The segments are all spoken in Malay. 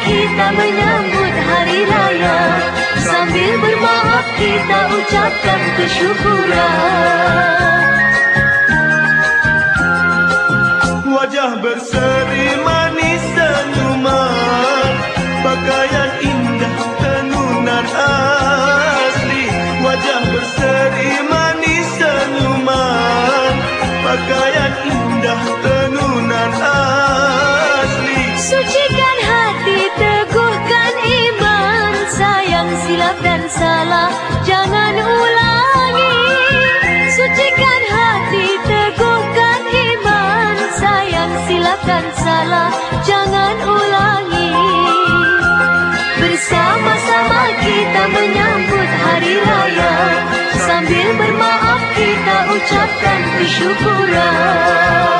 Kita menyambut hari raya. Sambil bermaaf kita ucapkan kesyukuran. Wajah berseri manis senyuman. Pakaian indah tenunan asli. Wajah berseri manis salah, jangan ulangi. Sucikan hati, teguhkan iman. Sayang silap dan salah, jangan ulangi. Bersama-sama kita menyambut hari raya. Sambil bermaaf kita ucapkan kesyukuran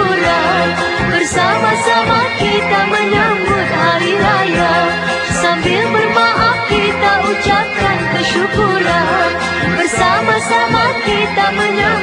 Bersama-sama kita menyambut